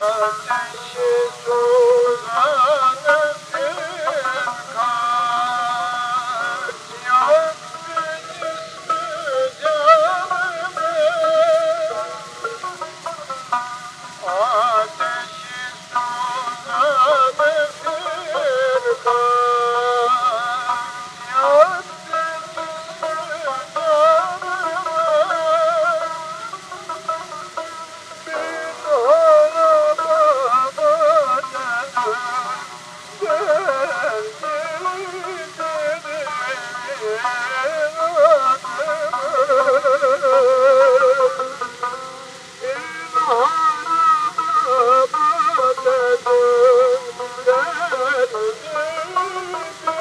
Attention. Mm-hmm.